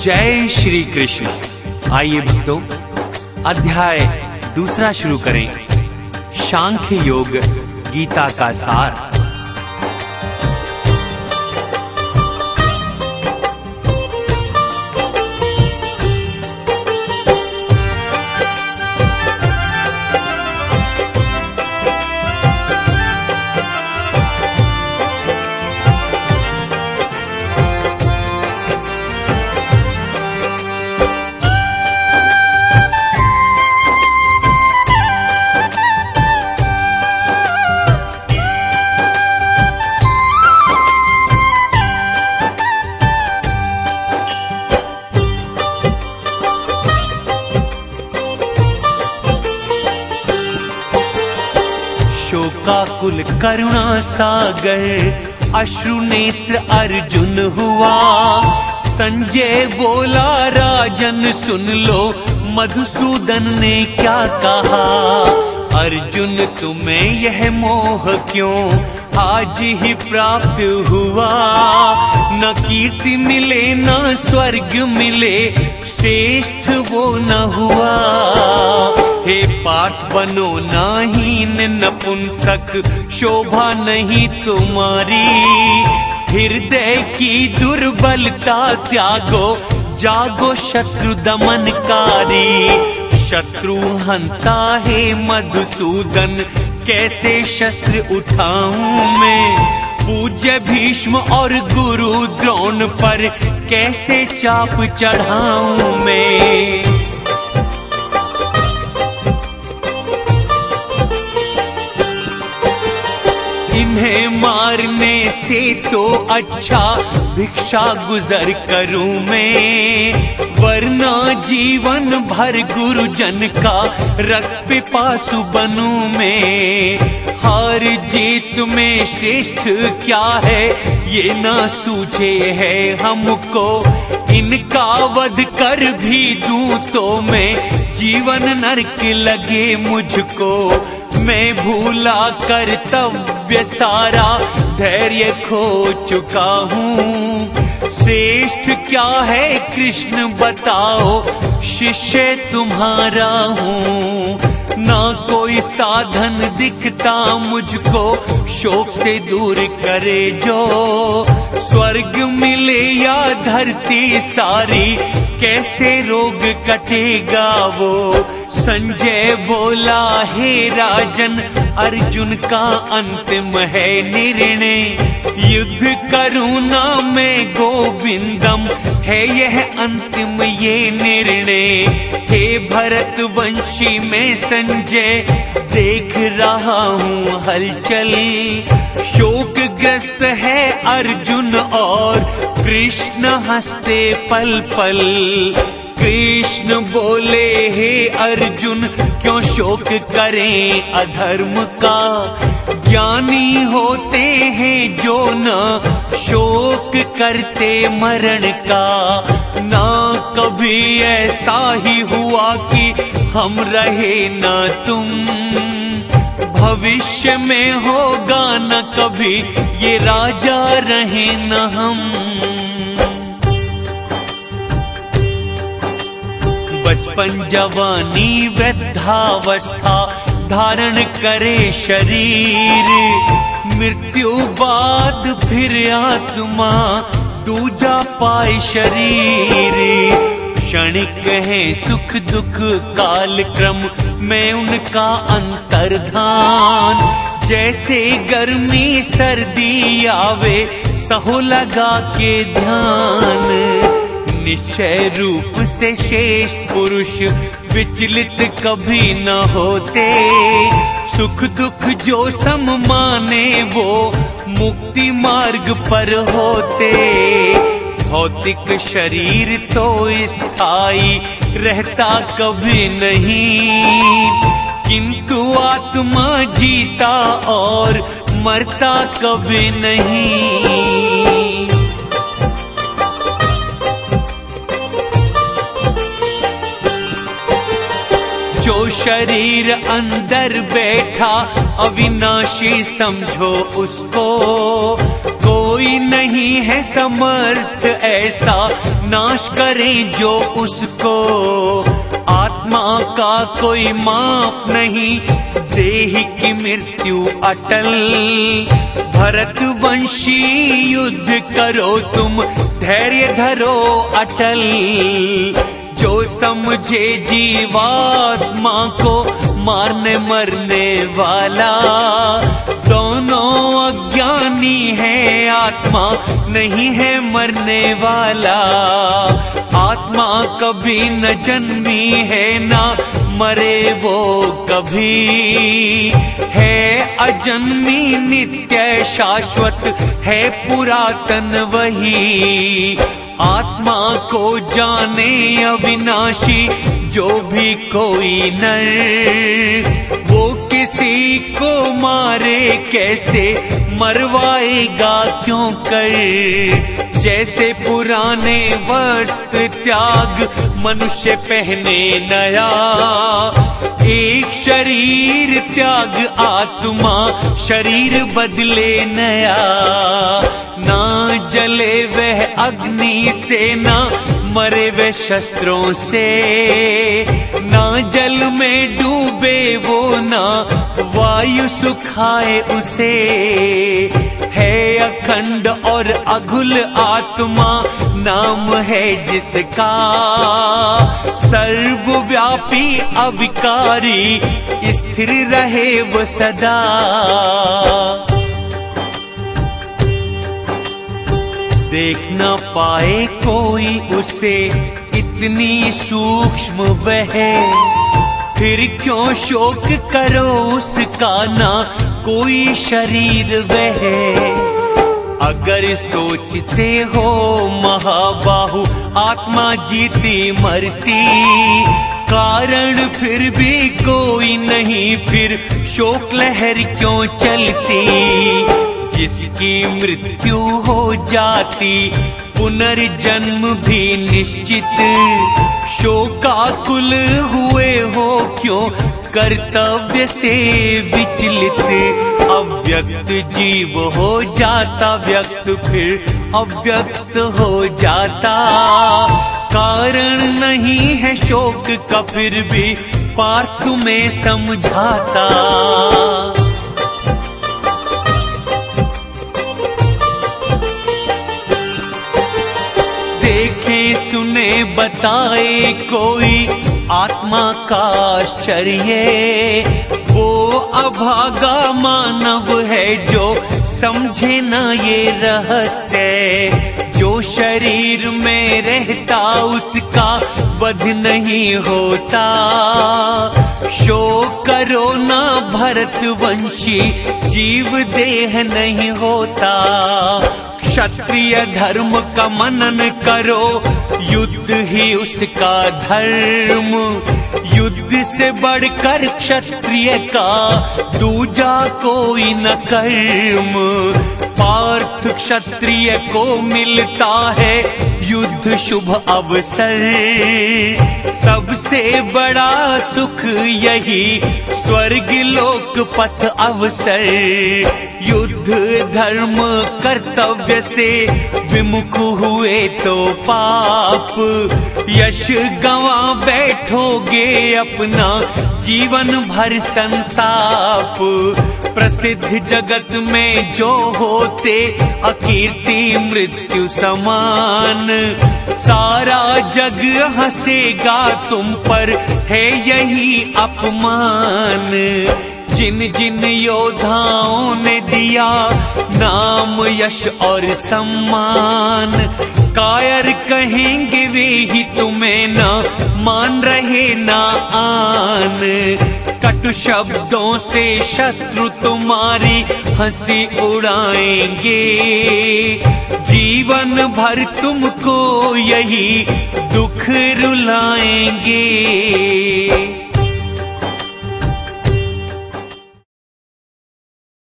जय श्री कृष्ण। आइए भक्तों अध्याय दूसरा शुरू करें। सांख्य योग गीता का सार। शोकाकुल करुणा सागर अश्रु नेत्र अर्जुन हुआ। संजय बोला, राजन सुन लो, मधुसूदन ने क्या कहा? अर्जुन, तुम्हें यह मोह क्यों? आज ही प्राप्त हुआ। न कीर्ति मिले, न स्वर्ग मिले, श्रेष्ठ वो न हुआ। हे पाठ बनो नाहीन नपुंसक, शोभा नहीं तुम्हारी। हृदय की दुर्बलता त्यागो, जागो शत्रु दमनकारी। शत्रु हंता है मधुसूदन, कैसे शस्त्र उठाऊं मैं? पूज्य भीष्म और गुरु द्रोण पर कैसे चाप चढ़ाऊं मैं? इन्हें मारने से तो अच्छा भिक्षा गुजर करूँ मैं। वरना जीवन भर गुरुजन का रक्त पिपासु बनूं मैं। हार जीत में श्रेष्ठ क्या है, ये ना सूझे है हमको। इनका वध कर भी दूँ तो मैं। जीवन नरक लगे मुझको। मैं भूला कर्तव्य सारा, धैर्य खो चुका हूँ। श्रेष्ठ क्या है कृष्ण बताओ, शिष्य तुम्हारा हूँ। ना कोई साधन दिखता मुझको। शोक से दूर करे जो। स्वर्ग मिले या धरती सारी, कैसे रोग कटेगा वो? संजय बोला, हे राजन, अर्जुन का अंतिम है निर्णय। युद्ध करूँ ना मैं गोविंदम, है यह अंतिम ये निर्णय। हे भरत वंशी में संजय देख रहा हूँ हलचल। शोक ग्रस्त है अर्जुन और कृष्ण हँसते पल पल। कृष्ण बोले, हे अर्जुन, क्यों शोक करें अधर्म का? ज्ञानी होते हैं जो न शोक करते मरण का। ना कभी ऐसा ही हुआ कि हम रहे ना तुम। भविष्य में होगा न कभी ये राजा रहे न हम। बचपन जवानी वृद्धावस्था धारण करे शरीर। मृत्यु बाद फिर आत्मा दूजा पाए शरीर। क्षणिक है सुख दुख काल क्रम में उनका अंतर अंतर्धान। जैसे गर्मी सर्दी आवे, सहो लगा के ध्यान। निश्चय रूप से शेष पुरुष विचलित कभी न होते। सुख दुख जो सम माने वो मुक्ति मार्ग पर होते। भौतिक शरीर तो स्थायी रहता कभी नहीं। किंतु आत्मा जीता और मरता कभी नहीं। जो शरीर अंदर बैठा, अविनाशी समझो उसको। कोई नहीं है समर्थ ऐसा, नाश करें जो उसको। आत्मा का कोई माप नहीं, देह की मृत्यु अटल। भरत वंशी युद्ध करो तुम, धैर्य धरो अटल। जो समझे जीवात्मा को मारने मरने वाला। दोनों अज्ञानी है, आत्मा नहीं है मरने वाला। आत्मा कभी न जन्मी है, ना मरे वो कभी। है अजन्मी, नित्य शाश्वत, है पुरातन वही। आत्मा को जाने अविनाशी, जो भी कोई नर। वो किसी को मारे कैसे, मरवाएगा क्यों कर? जैसे पुराने वस्त्र त्याग, मनुष्य पहने नया। एक शरीर त्याग आत्मा, शरीर बदले नया। ना जले वह अग्नि से ना मरे वे शस्त्रों से। ना जल में डूबे वो, ना वायु सुखाए उसे। है अखंड और अघुल आत्मा नाम है जिसका। सर्वव्यापी अविकारी स्थिर रहे वो सदा। देख न पाए कोई उसे। इतनी सूक्ष्म वह फिर क्यों शोक करो उसका ना? कोई शरीर वह अगर सोचते हो महाबाहु, आत्मा जीती मरती। कारण फिर भी कोई नहीं, फिर शोक लहर क्यों चलती? जिसकी मृत्यु हो जाती, पुनर्जन्म भी निश्चित। शोकाकुल हुए हो क्यों? कर्तव्य से विचलित। अव्यक्त जीव हो जाता, व्यक्त फिर अव्यक्त हो जाता। कारण नहीं है शोक का फिर भी, पार्थ में समझाता। सुने बताए कोई आत्मा का आश्चर्य। वो अभागा मानव है जो समझे न ये रहस्य। जो शरीर में रहता उसका वध नहीं होता। शो करो ना भरत वंशी जीव देह नहीं होता। क्षत्रिय धर्म का मनन करो। युद्ध ही उसका धर्म। युद्ध से बढ़कर क्षत्रिय का दूजा कोई न कर्म। पार्थ क्षत्रिय को मिलता है युद्ध शुभ अवसर। सबसे बड़ा सुख यही स्वर्ग लोक पथ अवसर। युद्ध धर्म कर्तव्य से विमुख हुए तो पाप। यश गवा बैठोगे अपना जीवन भर संताप। प्रसिद्ध जगत में जो होते, अकीर्ति, मृत्यु समान। सारा जग हंसेगा तुम पर, है यही अपमान। जिन जिन योद्धाओं ने दिया नाम, यश और सम्मान। कायर कहेंगे वे ही तुम्हें ना, मान रहे ना आन। कटु शब्दों से शत्रु तुम्हारी हँसी उड़ाएँगे। जीवन भर तुमको यही दुख रुलाएँगे।